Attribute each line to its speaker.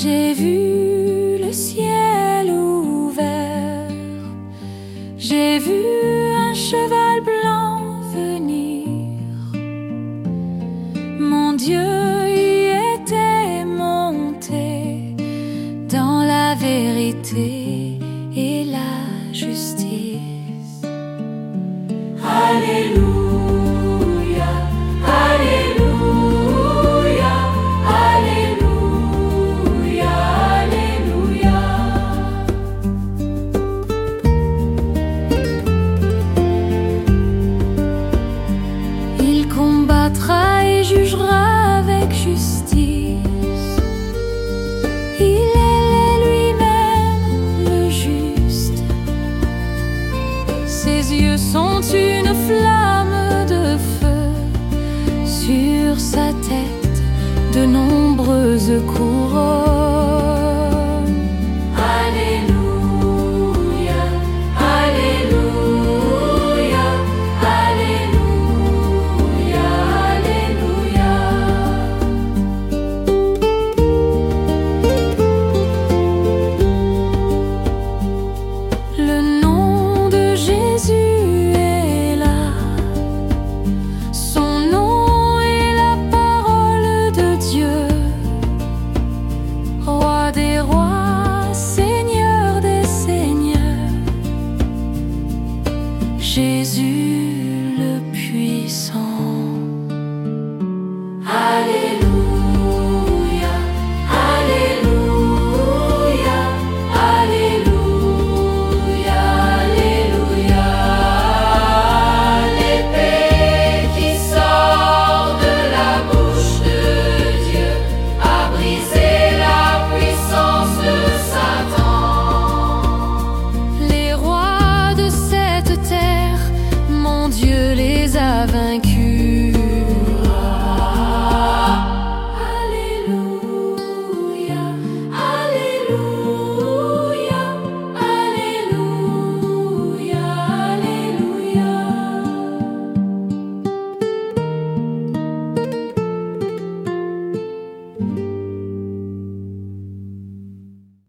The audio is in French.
Speaker 1: J'ai vu le ciel ouvert, j'ai vu un cheval blanc venir. Mon Dieu y était monté dans la vérité. Ses yeux sont une flamme de feu. Sur sa tête, de nombreuses couronnes. Jésus le puissant.